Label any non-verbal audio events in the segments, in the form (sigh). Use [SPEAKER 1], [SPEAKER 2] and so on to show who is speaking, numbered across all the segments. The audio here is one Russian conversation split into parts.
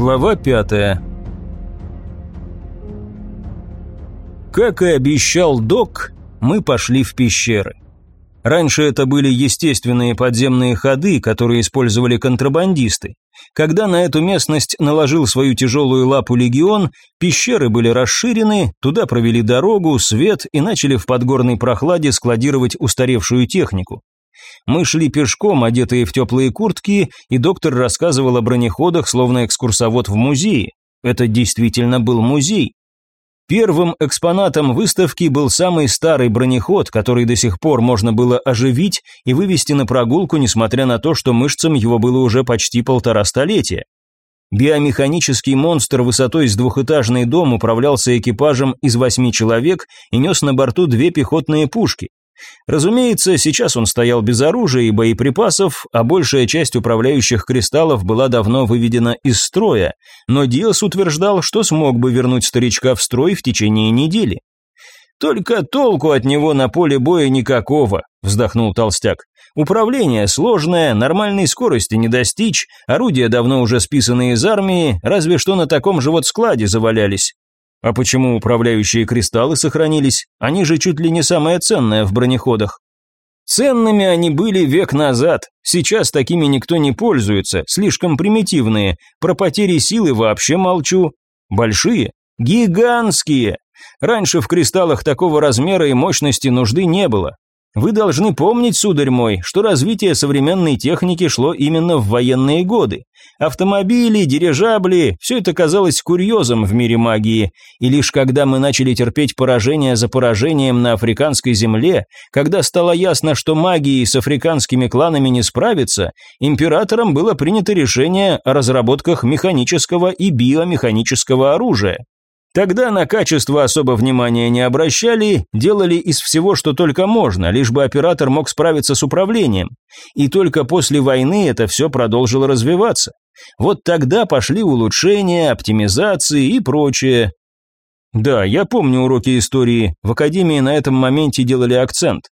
[SPEAKER 1] Глава пятая Как и обещал док, мы пошли в пещеры. Раньше это были естественные подземные ходы, которые использовали контрабандисты. Когда на эту местность наложил свою тяжелую лапу легион, пещеры были расширены, туда провели дорогу, свет и начали в подгорной прохладе складировать устаревшую технику. Мы шли пешком, одетые в теплые куртки, и доктор рассказывал о бронеходах, словно экскурсовод в музее. Это действительно был музей. Первым экспонатом выставки был самый старый бронеход, который до сих пор можно было оживить и вывести на прогулку, несмотря на то, что мышцам его было уже почти полтора столетия. Биомеханический монстр высотой с двухэтажный дом управлялся экипажем из восьми человек и нес на борту две пехотные пушки. Разумеется, сейчас он стоял без оружия и боеприпасов, а большая часть управляющих кристаллов была давно выведена из строя, но Диас утверждал, что смог бы вернуть старичка в строй в течение недели. «Только толку от него на поле боя никакого», – вздохнул толстяк. «Управление сложное, нормальной скорости не достичь, орудия давно уже списаны из армии, разве что на таком же вот складе завалялись. А почему управляющие кристаллы сохранились? Они же чуть ли не самое ценное в бронеходах. Ценными они были век назад. Сейчас такими никто не пользуется, слишком примитивные. Про потери силы вообще молчу. Большие? Гигантские. Раньше в кристаллах такого размера и мощности нужды не было. Вы должны помнить, сударь мой, что развитие современной техники шло именно в военные годы. Автомобили, дирижабли – все это казалось курьезом в мире магии. И лишь когда мы начали терпеть поражение за поражением на африканской земле, когда стало ясно, что магией с африканскими кланами не справиться, императором было принято решение о разработках механического и биомеханического оружия. Тогда на качество особо внимания не обращали, делали из всего, что только можно, лишь бы оператор мог справиться с управлением. И только после войны это все продолжило развиваться. Вот тогда пошли улучшения, оптимизации и прочее. Да, я помню уроки истории, в академии на этом моменте делали акцент.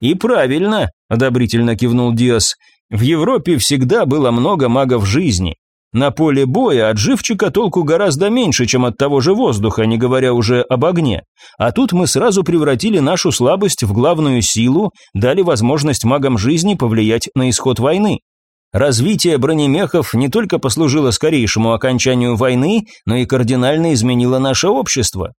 [SPEAKER 1] И правильно, одобрительно кивнул Диас. В Европе всегда было много магов жизни. На поле боя от живчика толку гораздо меньше, чем от того же воздуха, не говоря уже об огне. А тут мы сразу превратили нашу слабость в главную силу, дали возможность магам жизни повлиять на исход войны. Развитие бронемехов не только послужило скорейшему окончанию войны, но и кардинально изменило наше общество.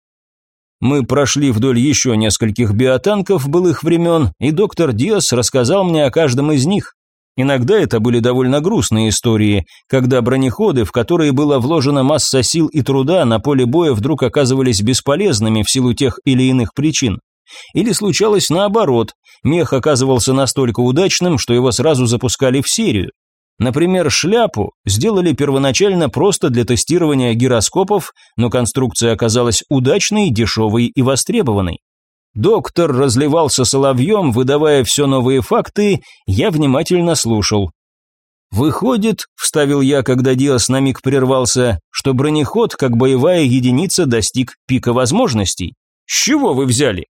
[SPEAKER 1] Мы прошли вдоль еще нескольких биотанков былых времен, и доктор Диас рассказал мне о каждом из них. Иногда это были довольно грустные истории, когда бронеходы, в которые была вложена масса сил и труда, на поле боя вдруг оказывались бесполезными в силу тех или иных причин. Или случалось наоборот, мех оказывался настолько удачным, что его сразу запускали в серию. Например, шляпу сделали первоначально просто для тестирования гироскопов, но конструкция оказалась удачной, дешевой и востребованной. Доктор разливался соловьем, выдавая все новые факты, я внимательно слушал. «Выходит», — вставил я, когда Диас на миг прервался, «что бронеход, как боевая единица, достиг пика возможностей. С чего вы взяли?»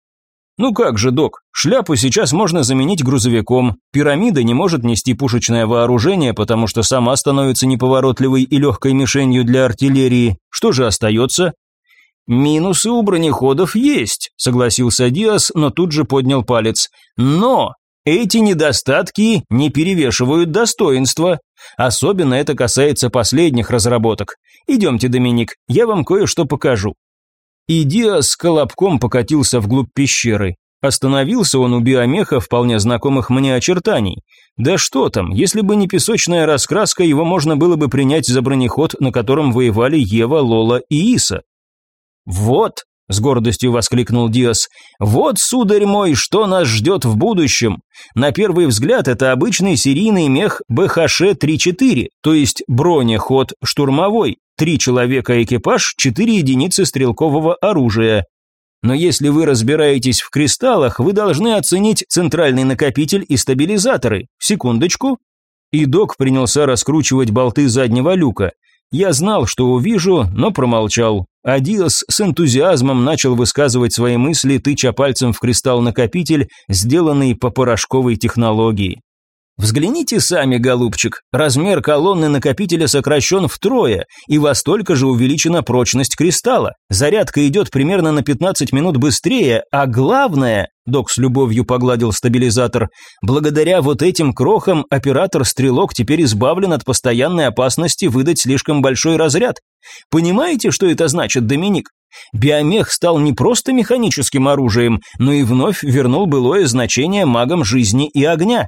[SPEAKER 1] «Ну как же, док, шляпу сейчас можно заменить грузовиком, пирамида не может нести пушечное вооружение, потому что сама становится неповоротливой и легкой мишенью для артиллерии. Что же остается? «Минусы у бронеходов есть», – согласился Диас, но тут же поднял палец. «Но эти недостатки не перевешивают достоинства. Особенно это касается последних разработок. Идемте, Доминик, я вам кое-что покажу». И Диас колобком покатился вглубь пещеры. Остановился он у биомеха вполне знакомых мне очертаний. Да что там, если бы не песочная раскраска, его можно было бы принять за бронеход, на котором воевали Ева, Лола и Иса. «Вот», — с гордостью воскликнул Диас, «вот, сударь мой, что нас ждет в будущем. На первый взгляд это обычный серийный мех БХШ-34, то есть бронеход штурмовой, три человека экипаж, четыре единицы стрелкового оружия. Но если вы разбираетесь в кристаллах, вы должны оценить центральный накопитель и стабилизаторы. Секундочку». И док принялся раскручивать болты заднего люка. Я знал, что увижу, но промолчал. Адиос с энтузиазмом начал высказывать свои мысли, тыча пальцем в кристалл-накопитель, сделанный по порошковой технологии. Взгляните сами, голубчик, размер колонны накопителя сокращен втрое, и во столько же увеличена прочность кристалла. Зарядка идет примерно на 15 минут быстрее, а главное, док с любовью погладил стабилизатор, благодаря вот этим крохам оператор-стрелок теперь избавлен от постоянной опасности выдать слишком большой разряд. Понимаете, что это значит, Доминик? Биомех стал не просто механическим оружием, но и вновь вернул былое значение магам жизни и огня.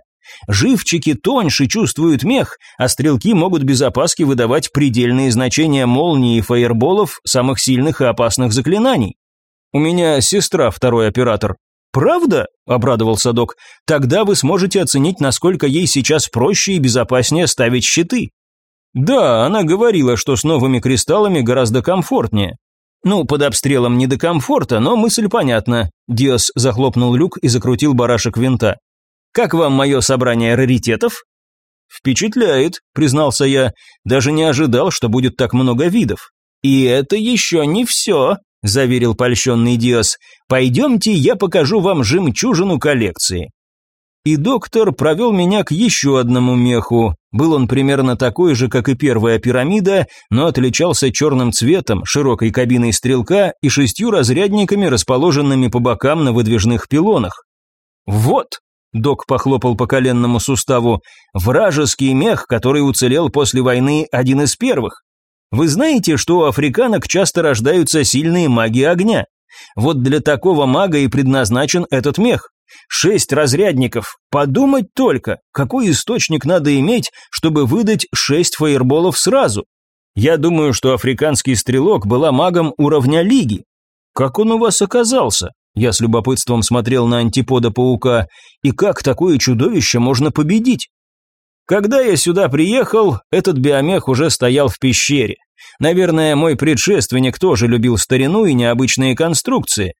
[SPEAKER 1] Живчики тоньше чувствуют мех, а стрелки могут без опаски выдавать предельные значения молнии и фаерболов, самых сильных и опасных заклинаний. У меня сестра второй оператор. Правда? обрадовался док. Тогда вы сможете оценить, насколько ей сейчас проще и безопаснее ставить щиты. Да, она говорила, что с новыми кристаллами гораздо комфортнее. Ну, под обстрелом не до комфорта, но мысль понятна. Диос захлопнул люк и закрутил барашек винта. Как вам мое собрание раритетов?» «Впечатляет», — признался я, даже не ожидал, что будет так много видов. «И это еще не все», — заверил польщенный Диас. «Пойдемте, я покажу вам жемчужину коллекции». И доктор провел меня к еще одному меху. Был он примерно такой же, как и первая пирамида, но отличался черным цветом, широкой кабиной стрелка и шестью разрядниками, расположенными по бокам на выдвижных пилонах. «Вот», Док похлопал по коленному суставу. «Вражеский мех, который уцелел после войны, один из первых. Вы знаете, что у африканок часто рождаются сильные маги огня? Вот для такого мага и предназначен этот мех. Шесть разрядников. Подумать только, какой источник надо иметь, чтобы выдать шесть фаерболов сразу. Я думаю, что африканский стрелок была магом уровня лиги. Как он у вас оказался? Я с любопытством смотрел на антипода паука, и как такое чудовище можно победить? Когда я сюда приехал, этот биомех уже стоял в пещере. Наверное, мой предшественник тоже любил старину и необычные конструкции.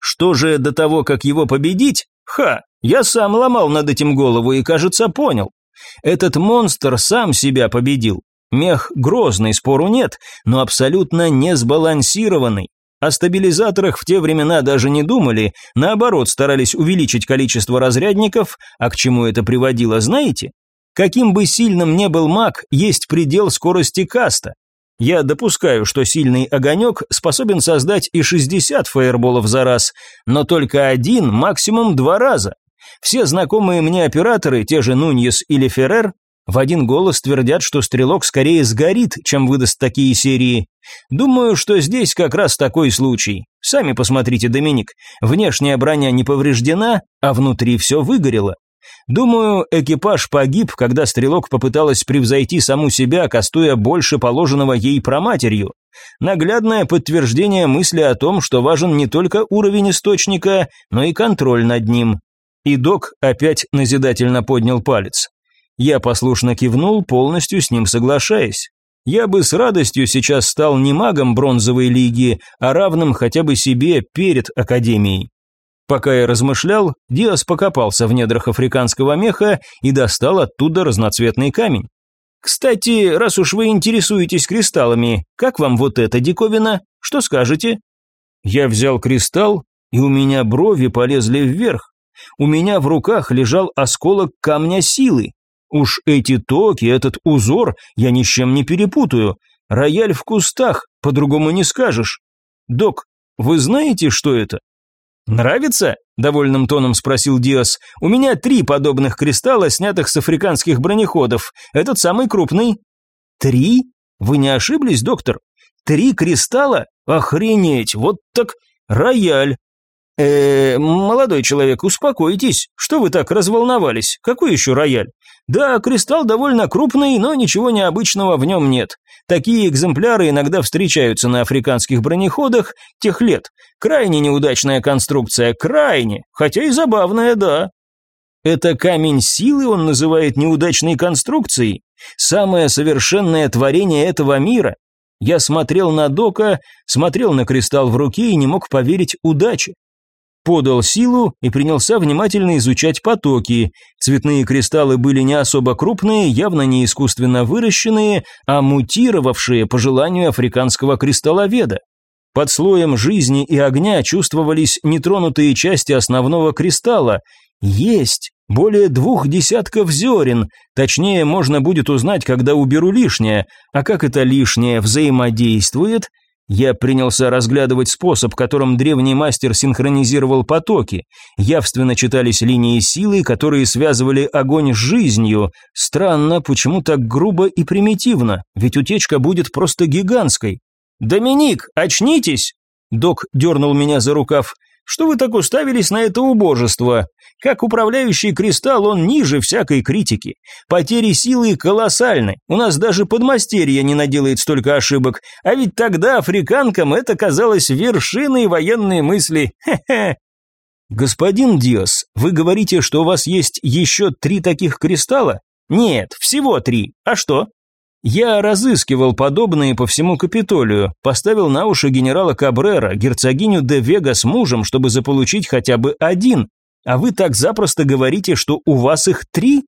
[SPEAKER 1] Что же до того, как его победить? Ха, я сам ломал над этим голову и, кажется, понял. Этот монстр сам себя победил. Мех грозный, спору нет, но абсолютно не сбалансированный. О стабилизаторах в те времена даже не думали, наоборот старались увеличить количество разрядников, а к чему это приводило, знаете? Каким бы сильным не был маг, есть предел скорости каста. Я допускаю, что сильный огонек способен создать и 60 фаерболов за раз, но только один, максимум два раза. Все знакомые мне операторы, те же Нуньес или Феррер, в один голос твердят, что стрелок скорее сгорит, чем выдаст такие серии. Думаю, что здесь как раз такой случай. Сами посмотрите, Доминик. Внешняя броня не повреждена, а внутри все выгорело. Думаю, экипаж погиб, когда стрелок попыталась превзойти саму себя, кастуя больше положенного ей проматерью. Наглядное подтверждение мысли о том, что важен не только уровень источника, но и контроль над ним. И док опять назидательно поднял палец. Я послушно кивнул, полностью с ним соглашаясь. Я бы с радостью сейчас стал не магом бронзовой лиги, а равным хотя бы себе перед академией. Пока я размышлял, Диас покопался в недрах африканского меха и достал оттуда разноцветный камень. «Кстати, раз уж вы интересуетесь кристаллами, как вам вот эта диковина? Что скажете?» Я взял кристалл, и у меня брови полезли вверх. У меня в руках лежал осколок камня силы, Уж эти токи, этот узор я ни с чем не перепутаю. Рояль в кустах, по-другому не скажешь. Док, вы знаете, что это? Нравится? довольным тоном спросил Диас. У меня три подобных кристалла, снятых с африканских бронеходов. Этот самый крупный. Три? Вы не ошиблись, доктор? Три кристалла? Охренеть, вот так рояль. Э, молодой человек, успокойтесь. Что вы так разволновались? Какой еще рояль? Да, кристалл довольно крупный, но ничего необычного в нем нет. Такие экземпляры иногда встречаются на африканских бронеходах тех лет. Крайне неудачная конструкция, крайне, хотя и забавная, да. Это камень силы он называет неудачной конструкцией. Самое совершенное творение этого мира. Я смотрел на Дока, смотрел на кристалл в руке и не мог поверить удаче подал силу и принялся внимательно изучать потоки. Цветные кристаллы были не особо крупные, явно не искусственно выращенные, а мутировавшие по желанию африканского кристалловеда. Под слоем жизни и огня чувствовались нетронутые части основного кристалла. Есть, Более двух десятков зерен, точнее можно будет узнать, когда уберу лишнее, а как это лишнее взаимодействует – я принялся разглядывать способ, которым древний мастер синхронизировал потоки. Явственно читались линии силы, которые связывали огонь с жизнью. Странно, почему так грубо и примитивно, ведь утечка будет просто гигантской. «Доминик, очнитесь!» Док дернул меня за рукав. «Что вы так уставились на это убожество? Как управляющий кристалл он ниже всякой критики. Потери силы колоссальны. У нас даже подмастерье не наделает столько ошибок. А ведь тогда африканкам это казалось вершиной военной мысли. Хе-хе. Господин Диос, вы говорите, что у вас есть еще три таких кристалла? Нет, всего три. А что? Я разыскивал подобные по всему Капитолию, поставил на уши генерала Кабрера, герцогиню де Вега с мужем, чтобы заполучить хотя бы один, а вы так запросто говорите, что у вас их три?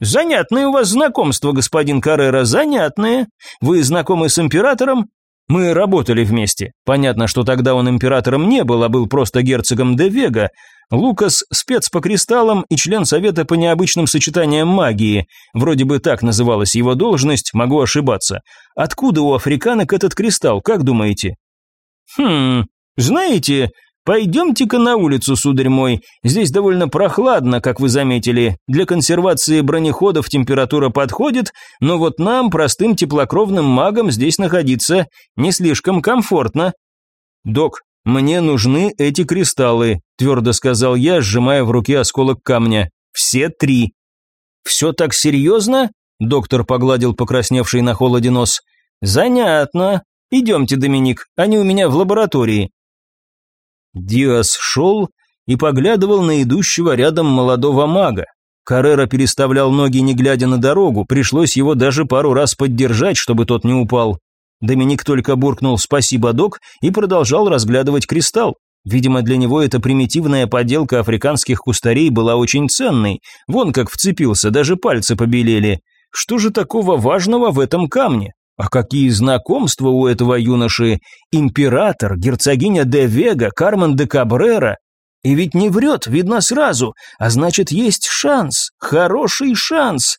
[SPEAKER 1] Занятное у вас знакомство, господин Каррера, занятное. Вы знакомы с императором? Мы работали вместе. Понятно, что тогда он императором не был, а был просто герцогом де Вега. Лукас – спец по кристаллам и член совета по необычным сочетаниям магии. Вроде бы так называлась его должность, могу ошибаться. Откуда у африканок этот кристалл, как думаете? Хм, знаете, «Пойдемте-ка на улицу, сударь мой. Здесь довольно прохладно, как вы заметили. Для консервации бронеходов температура подходит, но вот нам, простым теплокровным магам, здесь находиться не слишком комфортно». «Док, мне нужны эти кристаллы», – твердо сказал я, сжимая в руке осколок камня. «Все три». «Все так серьезно?» – доктор погладил покрасневший на холоде нос. «Занятно. Идемте, Доминик, они у меня в лаборатории». Диас шел и поглядывал на идущего рядом молодого мага. Каррера переставлял ноги, не глядя на дорогу, пришлось его даже пару раз поддержать, чтобы тот не упал. Доминик только буркнул «спасибо, док» и продолжал разглядывать кристалл. Видимо, для него эта примитивная поделка африканских кустарей была очень ценной. Вон как вцепился, даже пальцы побелели. Что же такого важного в этом камне? А какие знакомства у этого юноши! Император, герцогиня де Вега, Кармен де Кабрера. И ведь не врет, видно сразу, а значит есть шанс, хороший шанс.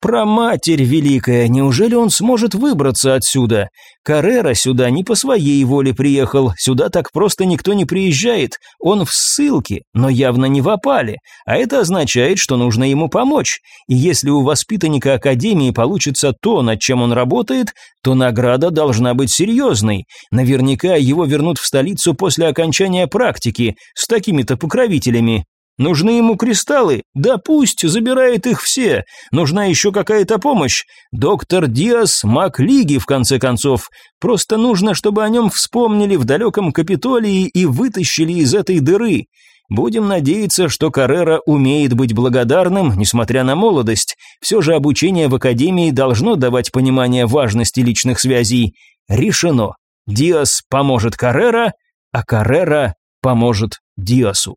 [SPEAKER 1] Про матерь великая, неужели он сможет выбраться отсюда? Каррера сюда не по своей воле приехал, сюда так просто никто не приезжает. Он в ссылке, но явно не в опале, а это означает, что нужно ему помочь. И если у воспитанника Академии получится то, над чем он работает, то награда должна быть серьезной. Наверняка его вернут в столицу после окончания практики, с такими-то покровителями. Нужны ему кристаллы? Да пусть, забирает их все. Нужна еще какая-то помощь. Доктор Диас, маг Лиги, в конце концов. Просто нужно, чтобы о нем вспомнили в далеком Капитолии и вытащили из этой дыры. Будем надеяться, что Каррера умеет быть благодарным, несмотря на молодость. Все же обучение в Академии должно давать понимание важности личных связей. Решено. Диас поможет Каррера, а Каррера поможет Диасу.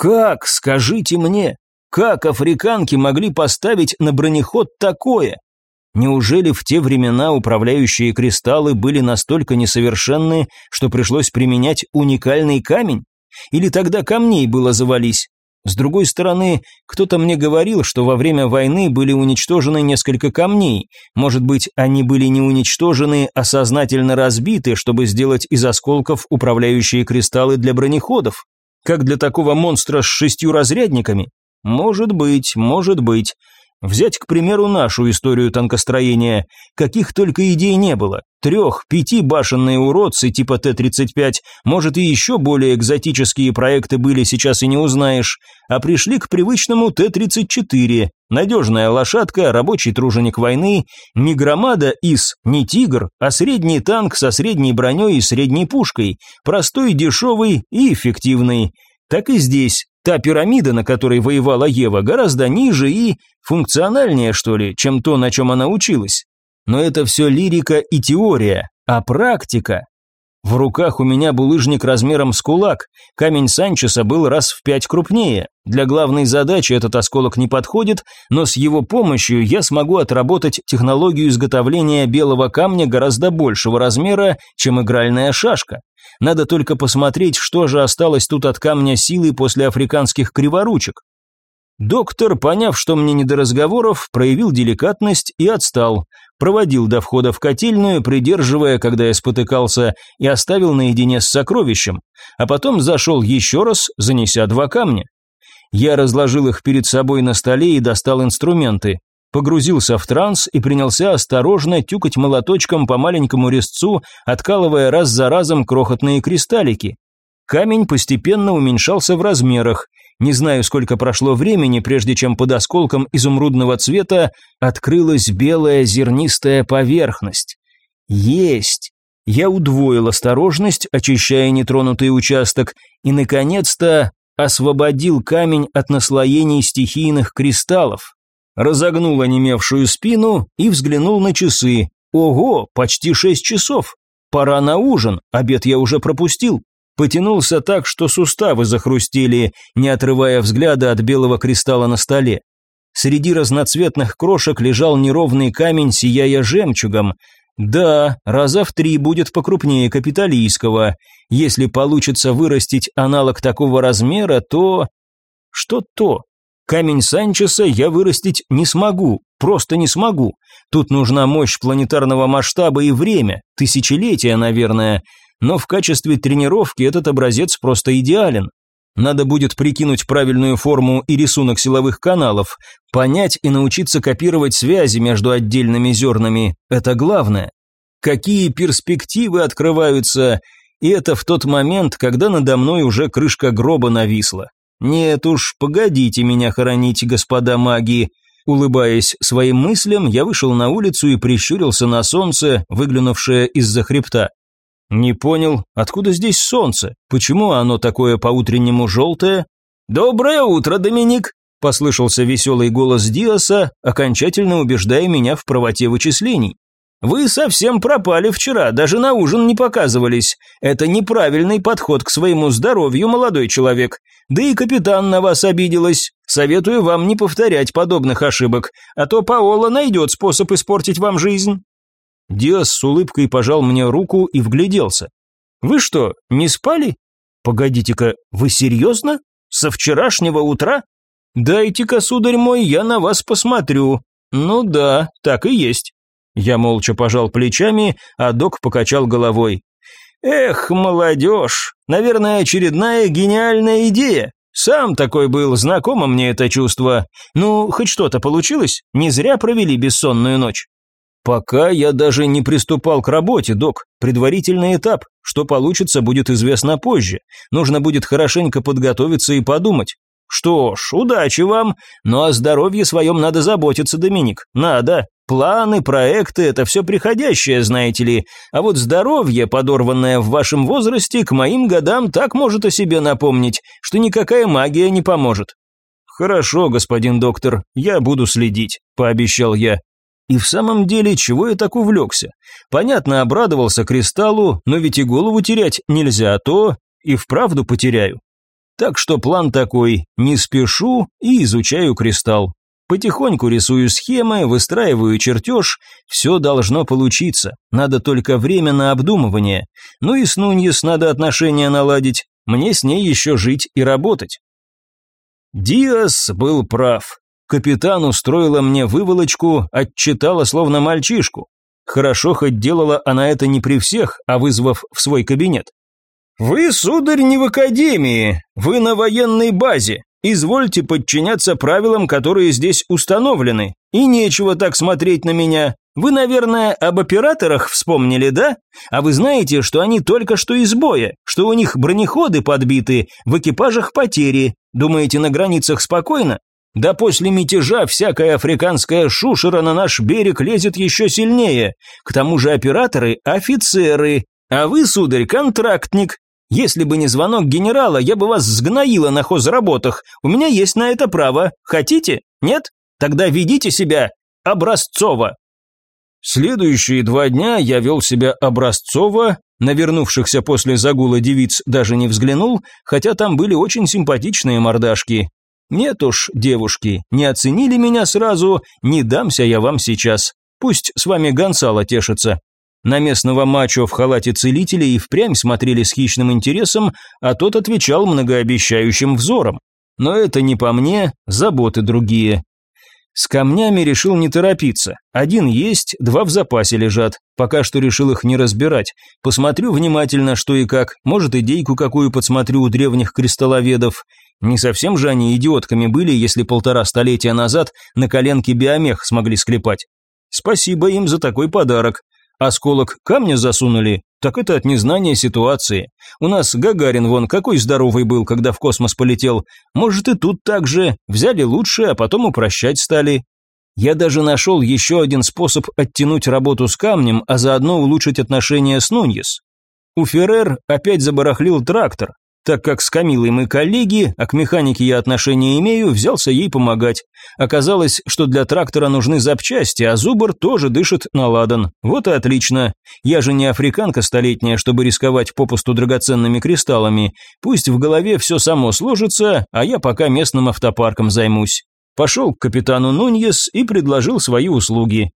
[SPEAKER 1] Как, скажите мне, как африканки могли поставить на бронеход такое? Неужели в те времена управляющие кристаллы были настолько несовершенны, что пришлось применять уникальный камень? Или тогда камней было завались? С другой стороны, кто-то мне говорил, что во время войны были уничтожены несколько камней. Может быть, они были не уничтожены, а сознательно разбиты, чтобы сделать из осколков управляющие кристаллы для бронеходов? Как для такого монстра с шестью разрядниками? Может быть, может быть. Взять, к примеру, нашу историю танкостроения. Каких только идей не было. Трех, пяти башенные уродцы типа Т-35, может и еще более экзотические проекты были, сейчас и не узнаешь. А пришли к привычному Т-34. Надежная лошадка, рабочий труженик войны, не громада ИС, не тигр, а средний танк со средней броней и средней пушкой. Простой, дешевый и эффективный. Так и здесь. Та пирамида, на которой воевала Ева, гораздо ниже и функциональнее, что ли, чем то, на чем она училась. Но это все лирика и теория, а практика. В руках у меня булыжник размером с кулак, камень Санчеса был раз в пять крупнее. Для главной задачи этот осколок не подходит, но с его помощью я смогу отработать технологию изготовления белого камня гораздо большего размера, чем игральная шашка. Надо только посмотреть, что же осталось тут от камня силы после африканских криворучек. Доктор, поняв, что мне не до разговоров, проявил деликатность и отстал. Проводил до входа в котельную, придерживая, когда я спотыкался, и оставил наедине с сокровищем. А потом зашел еще раз, занеся два камня. Я разложил их перед собой на столе и достал инструменты. Погрузился в транс и принялся осторожно тюкать молоточком по маленькому резцу, откалывая раз за разом крохотные кристаллики. Камень постепенно уменьшался в размерах. Не знаю, сколько прошло времени, прежде чем под осколком изумрудного цвета открылась белая зернистая поверхность. Есть! Я удвоил осторожность, очищая нетронутый участок, и, наконец-то, освободил камень от наслоений стихийных кристаллов. Разогнул онемевшую спину и взглянул на часы. Ого, почти шесть часов. Пора на ужин, обед я уже пропустил потянулся так, что суставы захрустели, не отрывая взгляда от белого кристалла на столе. Среди разноцветных крошек лежал неровный камень, сияя жемчугом. Да, раза в три будет покрупнее капиталийского. Если получится вырастить аналог такого размера, то... Что то? Камень Санчеса я вырастить не смогу, просто не смогу. Тут нужна мощь планетарного масштаба и время, тысячелетия, наверное но в качестве тренировки этот образец просто идеален. Надо будет прикинуть правильную форму и рисунок силовых каналов, понять и научиться копировать связи между отдельными зернами – это главное. Какие перспективы открываются, и это в тот момент, когда надо мной уже крышка гроба нависла. Нет уж, погодите меня хоронить, господа маги. Улыбаясь своим мыслям, я вышел на улицу и прищурился на солнце, выглянувшее из-за хребта. «Не понял, откуда здесь солнце? Почему оно такое по-утреннему желтое?» «Доброе утро, Доминик!» – послышался веселый голос Диаса, окончательно убеждая меня в правоте вычислений. «Вы совсем пропали вчера, даже на ужин не показывались. Это неправильный подход к своему здоровью, молодой человек. Да и капитан на вас обиделась. Советую вам не повторять подобных ошибок, а то Паола найдет способ испортить вам жизнь». Диас с улыбкой пожал мне руку и вгляделся. «Вы что, не спали? Погодите-ка, вы серьезно? Со вчерашнего утра? Дайте-ка, сударь мой, я на вас посмотрю. Ну да, так и есть». Я молча пожал плечами, а док покачал головой. «Эх, молодежь, наверное, очередная гениальная идея. Сам такой был, знакомо мне это чувство. Ну, хоть что-то получилось? Не зря провели бессонную ночь». «Пока я даже не приступал к работе, док. Предварительный этап. Что получится, будет известно позже. Нужно будет хорошенько подготовиться и подумать. Что ж, удачи вам. Но о здоровье своем надо заботиться, Доминик. Надо. Планы, проекты – это все приходящее, знаете ли. А вот здоровье, подорванное в вашем возрасте, к моим годам так может о себе напомнить, что никакая магия не поможет. «Хорошо, господин доктор, я буду следить», – пообещал я. И в самом деле, чего я так увлекся? Понятно, обрадовался кристаллу, но ведь и голову терять нельзя, а то и вправду потеряю. Так что план такой, не спешу и изучаю кристалл. Потихоньку рисую схемы, выстраиваю чертеж, все должно получиться, надо только время на обдумывание. Ну и с Нуньес надо отношения наладить, мне с ней еще жить и работать. Диас был прав. Капитан устроила мне выволочку, отчитала словно мальчишку. Хорошо хоть делала она это не при всех, а вызвав в свой кабинет. «Вы, сударь, не в академии, вы на военной базе. Извольте подчиняться правилам, которые здесь установлены. И нечего так смотреть на меня. Вы, наверное, об операторах вспомнили, да? А вы знаете, что они только что из боя, что у них бронеходы подбиты, в экипажах потери. Думаете, на границах спокойно? Да после мятежа всякая африканская шушера на наш берег лезет еще сильнее. К тому же операторы – офицеры. А вы, сударь, контрактник. Если бы не звонок генерала, я бы вас сгноила на хозработах. У меня есть на это право. Хотите? Нет? Тогда ведите себя образцово. Следующие два дня я вел себя образцово, на вернувшихся после загула девиц даже не взглянул, хотя там были очень симпатичные мордашки. Нет уж, девушки, не оценили меня сразу, не дамся я вам сейчас. Пусть с вами Гонсало тешится. На местного мачо в халате целителя и впрямь смотрели с хищным интересом, а тот отвечал многообещающим взором. Но это не по мне, заботы другие. С камнями решил не торопиться. Один есть, два в запасе лежат. Пока что решил их не разбирать. Посмотрю внимательно, что и как. Может, идейку какую подсмотрю у древних кристалловедов. Не совсем же они идиотками были, если полтора столетия назад на коленке биомех смогли склепать. Спасибо им за такой подарок. Осколок камня засунули, так это от незнания ситуации. У нас Гагарин вон какой здоровый был, когда в космос полетел. Может и тут так же. Взяли лучшее, а потом упрощать стали. Я даже нашел еще один способ оттянуть работу с камнем, а заодно улучшить отношения с Нуньес. У Феррер опять забарахлил трактор, так как с Камилой мы коллеги, а к механике я отношения имею, взялся ей помогать. Оказалось, что для трактора нужны запчасти, а Зубр тоже дышит на ладан. Вот и отлично. Я же не африканка столетняя, чтобы рисковать попусту драгоценными кристаллами. Пусть в голове все само сложится, а я пока местным автопарком займусь. Пошел к капитану Нуньес и предложил свои услуги.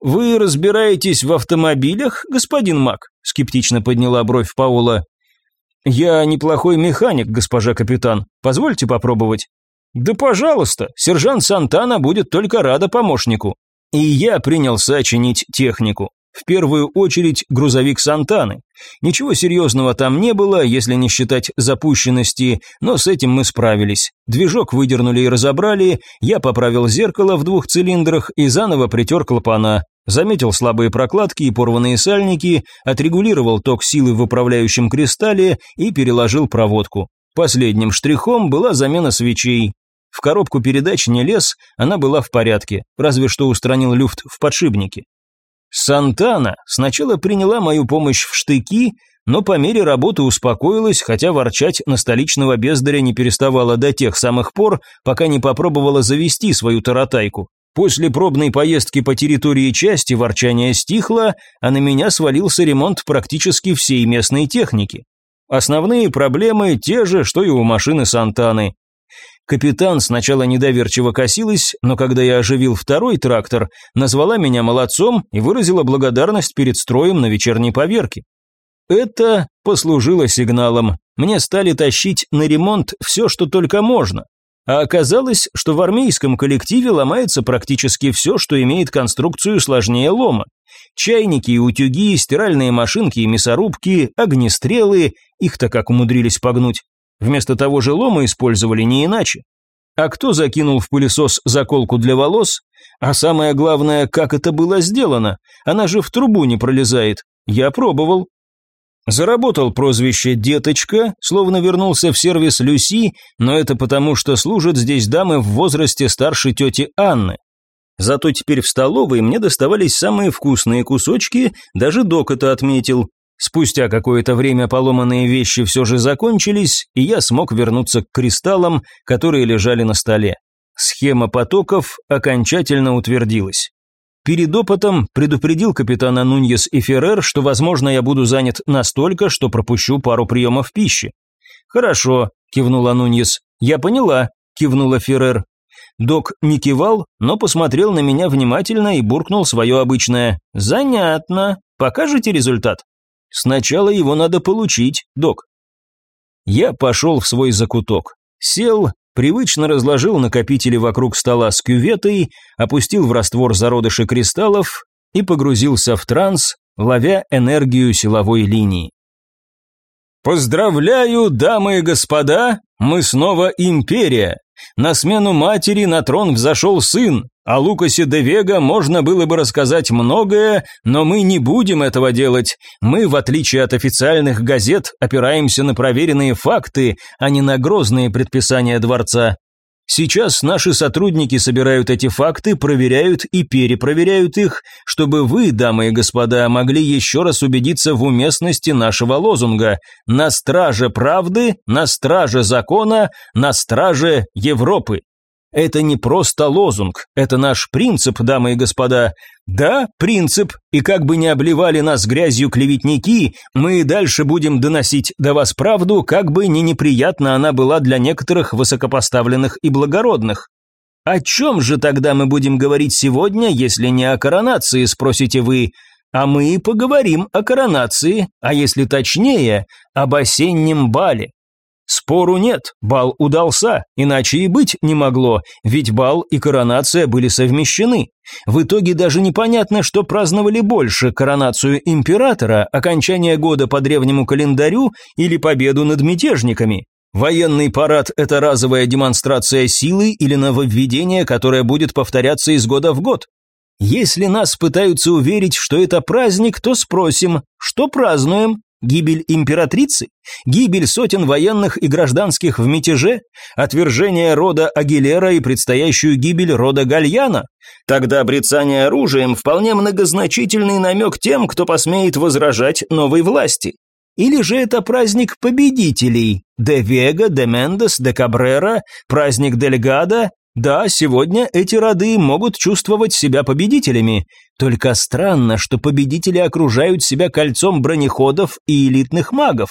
[SPEAKER 1] «Вы разбираетесь в автомобилях, господин Мак?» – скептично подняла бровь Паула. «Я неплохой механик, госпожа капитан. Позвольте попробовать». «Да пожалуйста, сержант Сантана будет только рада помощнику». И я принялся чинить технику. В первую очередь грузовик Сантаны. Ничего серьезного там не было, если не считать запущенности, но с этим мы справились. Движок выдернули и разобрали, я поправил зеркало в двух цилиндрах и заново притер клапана. Заметил слабые прокладки и порванные сальники, отрегулировал ток силы в управляющем кристалле и переложил проводку. Последним штрихом была замена свечей. В коробку передач не лез, она была в порядке, разве что устранил люфт в подшипнике. Сантана сначала приняла мою помощь в штыки, но по мере работы успокоилась, хотя ворчать на столичного бездаря не переставала до тех самых пор, пока не попробовала завести свою таратайку. После пробной поездки по территории части ворчание стихло, а на меня свалился ремонт практически всей местной техники. Основные проблемы те же, что и у машины Сантаны. Капитан сначала недоверчиво косилась, но когда я оживил второй трактор, назвала меня молодцом и выразила благодарность перед строем на вечерней поверке. Это послужило сигналом. Мне стали тащить на ремонт все, что только можно. А оказалось, что в армейском коллективе ломается практически все, что имеет конструкцию сложнее лома. Чайники и утюги, стиральные машинки и мясорубки, огнестрелы, их-то как умудрились погнуть. Вместо того же лома использовали не иначе. А кто закинул в пылесос заколку для волос? А самое главное, как это было сделано? Она же в трубу не пролезает. Я пробовал, Заработал прозвище «Деточка», словно вернулся в сервис Люси, но это потому, что служат здесь дамы в возрасте старше тети Анны. Зато теперь в столовой мне доставались самые вкусные кусочки, даже док это отметил. Спустя какое-то время поломанные вещи все же закончились, и я смог вернуться к кристаллам, которые лежали на столе. Схема потоков окончательно утвердилась. Перед опытом предупредил капитана Нуньес и Феррер, что, возможно, я буду занят настолько, что пропущу пару приемов пищи. «Хорошо», – кивнула Нуньес. «Я поняла», – кивнула Феррер. Док не кивал, но посмотрел на меня внимательно и буркнул свое обычное. «Занятно. Покажете результат?» «Сначала его надо получить, док». Я пошел в свой закуток. Сел, привычно разложил накопители вокруг стола с кюветой, опустил в раствор зародыши кристаллов и погрузился в транс, ловя энергию силовой линии. «Поздравляю, дамы и господа, мы снова империя. На смену матери на трон взошел сын. О Лукасе де Вега можно было бы рассказать многое, но мы не будем этого делать. Мы, в отличие от официальных газет, опираемся на проверенные факты, а не на грозные предписания дворца. Сейчас наши сотрудники собирают эти факты, проверяют и перепроверяют их, чтобы вы, дамы и господа, могли еще раз убедиться в уместности нашего лозунга «На страже правды, на страже закона, на страже Европы». Это не просто лозунг, это наш принцип, дамы и господа. Да, принцип, и как бы не обливали нас грязью клеветники, мы и дальше будем доносить до вас правду, как бы не неприятна она была для некоторых высокопоставленных и благородных. О чем же тогда мы будем говорить сегодня, если не о коронации, спросите вы? А мы и поговорим о коронации, а если точнее, об осеннем бале. Спору нет, бал удался, иначе и быть не могло, ведь бал и коронация были совмещены. В итоге даже непонятно, что праздновали больше – коронацию императора, окончание года по древнему календарю или победу над мятежниками. Военный парад – это разовая демонстрация силы или нововведение, которое будет повторяться из года в год. Если нас пытаются уверить, что это праздник, то спросим, что празднуем? Гибель императрицы? Гибель сотен военных и гражданских в мятеже? Отвержение рода Агилера и предстоящую гибель рода Гальяна? Тогда обрицание оружием вполне многозначительный намек тем, кто посмеет возражать новой власти. Или же это праздник победителей? Де Вега, де Мендес, де Кабрера, праздник Дельгада, да, сегодня эти роды могут чувствовать себя победителями, только странно, что победители окружают себя кольцом бронеходов и элитных магов.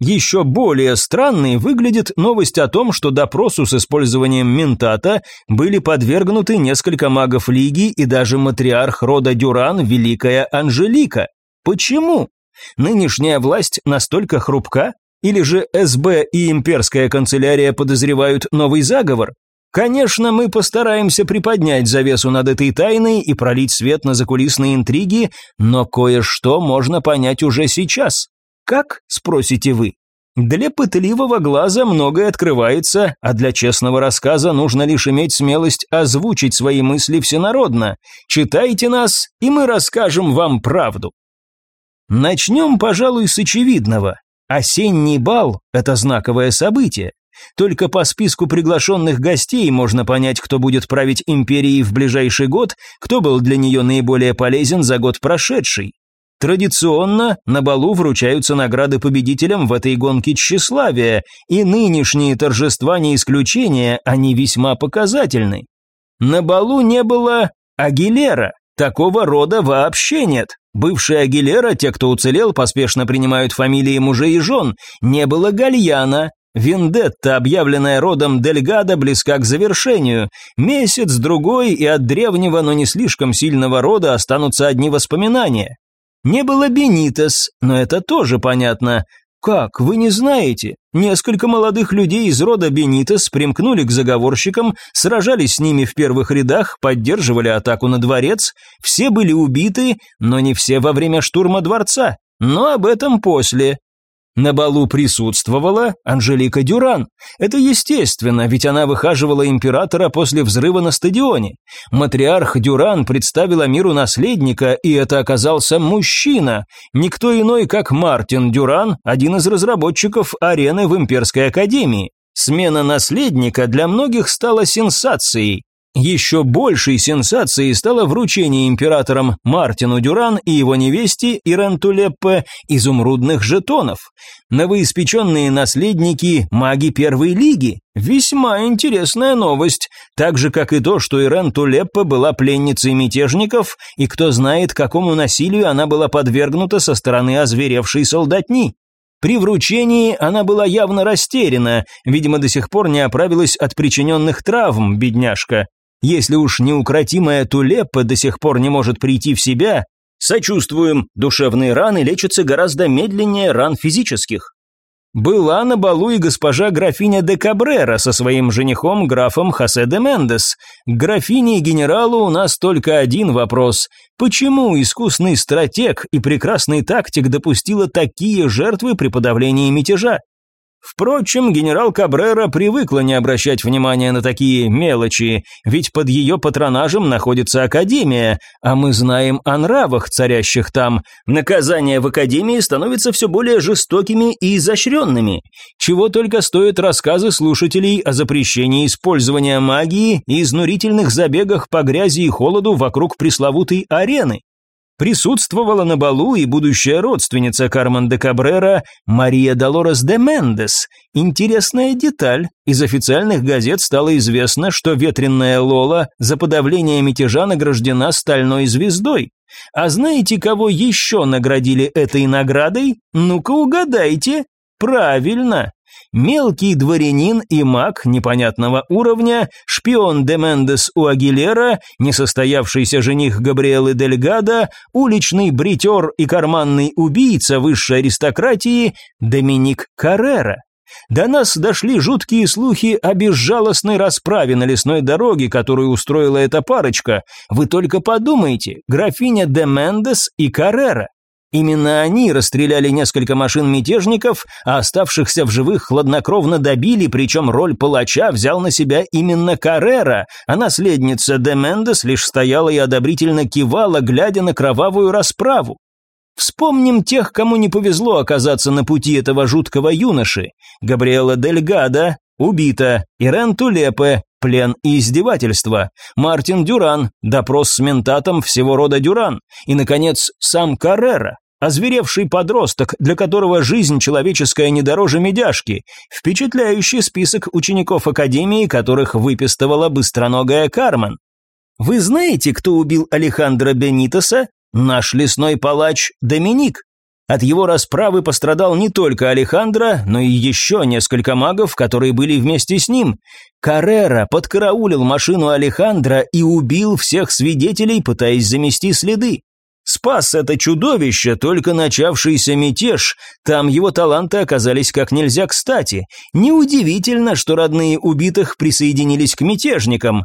[SPEAKER 1] Еще более странной выглядит новость о том, что допросу с использованием ментата были подвергнуты несколько магов Лиги и даже матриарх рода Дюран, Великая Анжелика. Почему? Нынешняя власть настолько хрупка? Или же СБ и имперская канцелярия подозревают новый заговор? Конечно, мы постараемся приподнять завесу над этой тайной и пролить свет на закулисные интриги, но кое-что можно понять уже сейчас. Как, спросите вы? Для пытливого глаза многое открывается, а для честного рассказа нужно лишь иметь смелость озвучить свои мысли всенародно. Читайте нас, и мы расскажем вам правду. Начнем, пожалуй, с очевидного. Осенний бал – это знаковое событие. Только по списку приглашенных гостей можно понять, кто будет править империей в ближайший год, кто был для нее наиболее полезен за год прошедший. Традиционно на балу вручаются награды победителям в этой гонке тщеславия, и нынешние торжества не исключение, они весьма показательны. На балу не было Агилера, такого рода вообще нет. Бывшие Агилера, те, кто уцелел, поспешно принимают фамилии мужей и жен. Не было Гальяна, Вендетта, объявленная родом Дельгада, близка к завершению. Месяц-другой, и от древнего, но не слишком сильного рода останутся одни воспоминания. Не было Бенитес, но это тоже понятно. Как, вы не знаете? Несколько молодых людей из рода Бенитес примкнули к заговорщикам, сражались с ними в первых рядах, поддерживали атаку на дворец. Все были убиты, но не все во время штурма дворца. Но об этом после. На балу присутствовала Анжелика Дюран. Это естественно, ведь она выхаживала императора после взрыва на стадионе. Матриарх Дюран представила миру наследника, и это оказался мужчина, никто иной, как Мартин Дюран, один из разработчиков арены в Имперской Академии. Смена наследника для многих стала сенсацией. Еще большей сенсацией стало вручение императором Мартину Дюран и его невесте Ирен Тулеппе изумрудных жетонов. Новоиспеченные наследники – маги Первой Лиги. Весьма интересная новость, так же, как и то, что Ирен Тулеппе была пленницей мятежников, и кто знает, какому насилию она была подвергнута со стороны озверевшей солдатни. При вручении она была явно растеряна, видимо, до сих пор не оправилась от причиненных травм, бедняжка. Если уж неукротимая Тулеппа до сих пор не может прийти в себя, сочувствуем, душевные раны лечатся гораздо медленнее ран физических. Была на балу и госпожа графиня де Кабрера со своим женихом графом Хосе де Мендес. Графине и генералу у нас только один вопрос. Почему искусный стратег и прекрасный тактик допустила такие жертвы при подавлении мятежа? Впрочем, генерал Кабрера привыкла не обращать внимания на такие мелочи, ведь под ее патронажем находится Академия, а мы знаем о нравах, царящих там. Наказания в Академии становятся все более жестокими и изощренными. Чего только стоят рассказы слушателей о запрещении использования магии и изнурительных забегах по грязи и холоду вокруг пресловутой арены. Присутствовала на балу и будущая родственница Кармен де Кабрера Мария Долорес де Мендес. Интересная деталь. Из официальных газет стало известно, что ветренная Лола за подавление мятежа награждена стальной звездой. А знаете, кого еще наградили этой наградой? Ну-ка угадайте. Правильно, мелкий дворянин и маг непонятного уровня, шпион де Мендес у Агилера, несостоявшийся жених Габриэлы Дельгада, уличный бритер и карманный убийца высшей аристократии Доминик Каррера. До нас дошли жуткие слухи о безжалостной расправе на лесной дороге, которую устроила эта парочка. Вы только подумайте, графиня де Мендес и Каррера. Именно они расстреляли несколько машин мятежников, а оставшихся в живых хладнокровно добили, причем роль палача взял на себя именно Каррера, а наследница де Мендес лишь стояла и одобрительно кивала, глядя на кровавую расправу. Вспомним тех, кому не повезло оказаться на пути этого жуткого юноши. Габриэла Дельгада убита, Ирен Тулепе, плен и издевательство, Мартин Дюран, допрос с ментатом всего рода Дюран, и, наконец, сам Каррера, озверевший подросток, для которого жизнь человеческая не дороже медяшки, впечатляющий список учеников Академии, которых выпистывала быстроногая Кармен. Вы знаете, кто убил Алехандро Бенитоса? Наш лесной палач Доминик. От его расправы пострадал не только Алехандро, но и еще несколько магов, которые были вместе с ним. Каррера подкараулил машину Алехандро и убил всех свидетелей, пытаясь замести следы. Спас это чудовище, только начавшийся мятеж, там его таланты оказались как нельзя кстати. Неудивительно, что родные убитых присоединились к мятежникам.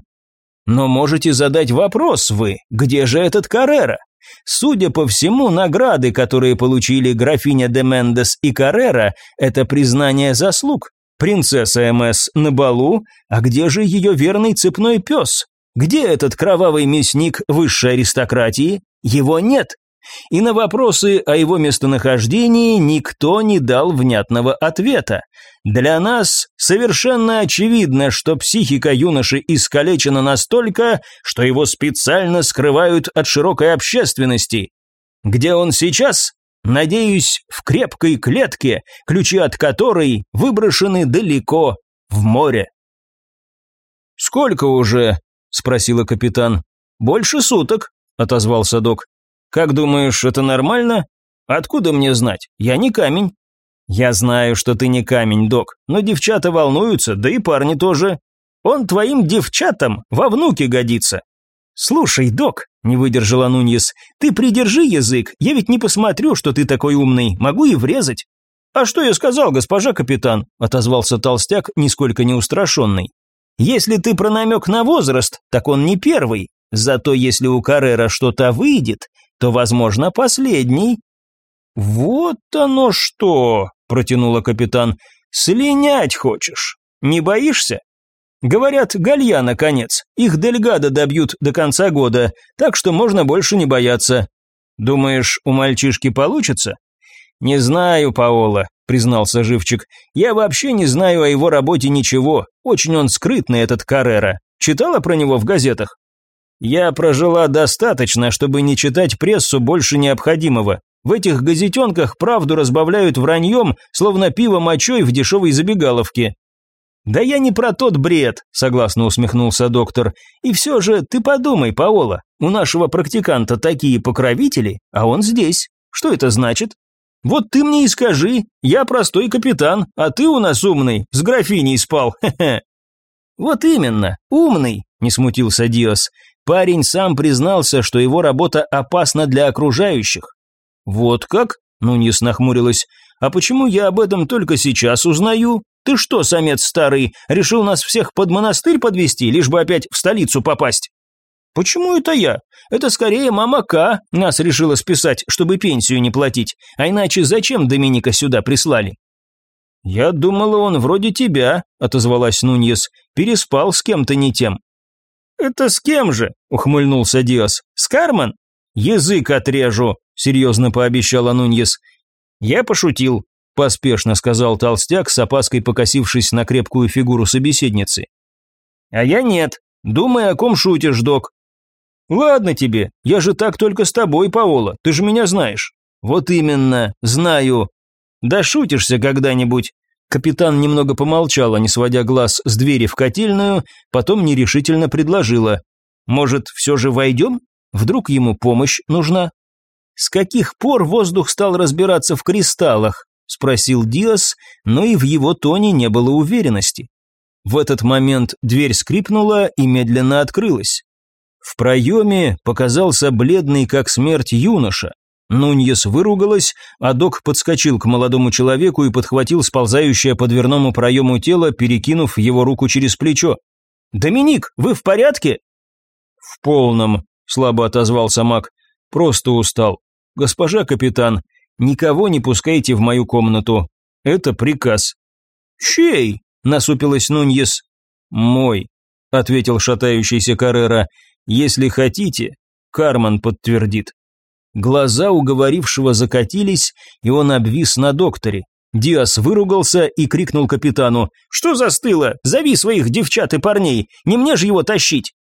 [SPEAKER 1] Но можете задать вопрос вы, где же этот Каррера? Судя по всему, награды, которые получили графиня де Мендес и Каррера, это признание заслуг. Принцесса МС на балу, а где же ее верный цепной пес? Где этот кровавый мясник высшей аристократии? Его нет. И на вопросы о его местонахождении никто не дал внятного ответа. Для нас совершенно очевидно, что психика юноши искалечена настолько, что его специально скрывают от широкой общественности. Где он сейчас? Надеюсь, в крепкой клетке, ключи от которой выброшены далеко в море. «Сколько уже?» – спросила капитан. «Больше суток», – отозвался док. «Как думаешь, это нормально? Откуда мне знать? Я не камень». «Я знаю, что ты не камень, док, но девчата волнуются, да и парни тоже. Он твоим девчатам во внуки годится». «Слушай, док», – не выдержала Нуньес, – «ты придержи язык, я ведь не посмотрю, что ты такой умный, могу и врезать». «А что я сказал, госпожа капитан?» – отозвался толстяк, нисколько не устрашенный. «Если ты про намек на возраст, так он не первый, зато если у Каррера что-то выйдет, то, возможно, последний». «Вот оно что!» – протянула капитан. «Слинять хочешь? Не боишься?» «Говорят, Галья, наконец. Их Дельгада добьют до конца года, так что можно больше не бояться. Думаешь, у мальчишки получится?» «Не знаю, Паола», – признался Живчик. «Я вообще не знаю о его работе ничего. Очень он скрытный, этот Каррера. Читала про него в газетах?» Я прожила достаточно, чтобы не читать прессу больше необходимого. В этих газетенках правду разбавляют враньем, словно пиво мочой в дешевой забегаловке. «Да я не про тот бред», – согласно усмехнулся доктор. «И все же ты подумай, Паола, у нашего практиканта такие покровители, а он здесь. Что это значит?» «Вот ты мне и скажи, я простой капитан, а ты у нас умный, с графиней спал, (laughs) хе-хе». «Вот именно, умный», – не смутился Диос. Парень сам признался, что его работа опасна для окружающих. «Вот как?» – Нуньес нахмурилась. «А почему я об этом только сейчас узнаю? Ты что, самец старый, решил нас всех под монастырь подвести, лишь бы опять в столицу попасть?» «Почему это я? Это скорее мама К нас решила списать, чтобы пенсию не платить. А иначе зачем Доминика сюда прислали?» «Я думала, он вроде тебя», – отозвалась Нуньес. «Переспал с кем-то не тем». «Это с кем же?» – ухмыльнулся Диос. «С Кармен?» «Язык отрежу», – серьезно пообещала Нуньес. «Я пошутил», – поспешно сказал толстяк, с опаской покосившись на крепкую фигуру собеседницы. «А я нет. Думай, о ком шутишь, док». «Ладно тебе, я же так только с тобой, Паола, ты же меня знаешь». «Вот именно, знаю. Да шутишься когда-нибудь. Капитан немного помолчала, не сводя глаз с двери в котельную, потом нерешительно предложила. «Может, все же войдем? Вдруг ему помощь нужна?» «С каких пор воздух стал разбираться в кристаллах?» – спросил Диас, но и в его тоне не было уверенности. В этот момент дверь скрипнула и медленно открылась. В проеме показался бледный как смерть юноша. Нуньес выругалась, а док подскочил к молодому человеку и подхватил сползающее по дверному проему тело, перекинув его руку через плечо. «Доминик, вы в порядке?» «В полном», – слабо отозвался маг. «Просто устал. Госпожа капитан, никого не пускайте в мою комнату. Это приказ». «Чей?» – насупилась Нуньес. «Мой», – ответил шатающийся Каррера. «Если хотите, Карман подтвердит». Глаза уговорившего закатились, и он обвис на докторе. Диас выругался и крикнул капитану «Что застыло? Зови своих девчат и парней, не мне же его тащить!»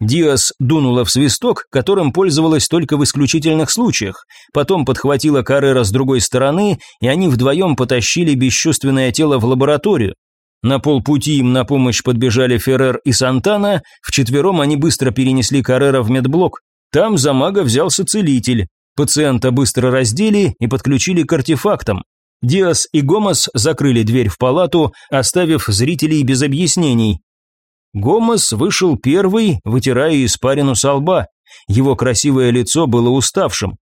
[SPEAKER 1] Диас дунула в свисток, которым пользовалась только в исключительных случаях, потом подхватила Каррера с другой стороны, и они вдвоем потащили бесчувственное тело в лабораторию. На полпути им на помощь подбежали Феррер и Сантана, вчетвером они быстро перенесли Каррера в медблок. Там за мага взялся целитель. Пациента быстро раздели и подключили к артефактам. Диас и Гомос закрыли дверь в палату, оставив зрителей без объяснений. Гомос вышел первый, вытирая испарину со лба. Его красивое лицо было уставшим.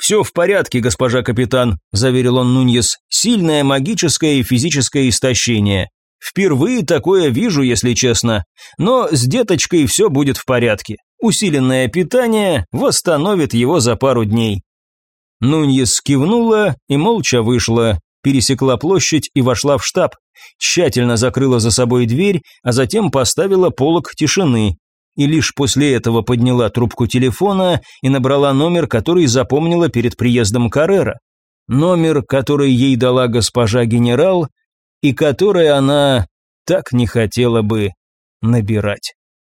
[SPEAKER 1] «Все в порядке, госпожа капитан», – заверил он Нуньес. «Сильное магическое и физическое истощение. Впервые такое вижу, если честно. Но с деточкой все будет в порядке. Усиленное питание восстановит его за пару дней. Нуньес кивнула и молча вышла, пересекла площадь и вошла в штаб. Тщательно закрыла за собой дверь, а затем поставила полог тишины. И лишь после этого подняла трубку телефона и набрала номер, который запомнила перед приездом Каррера. Номер, который ей дала госпожа генерал, и который она так не хотела бы набирать.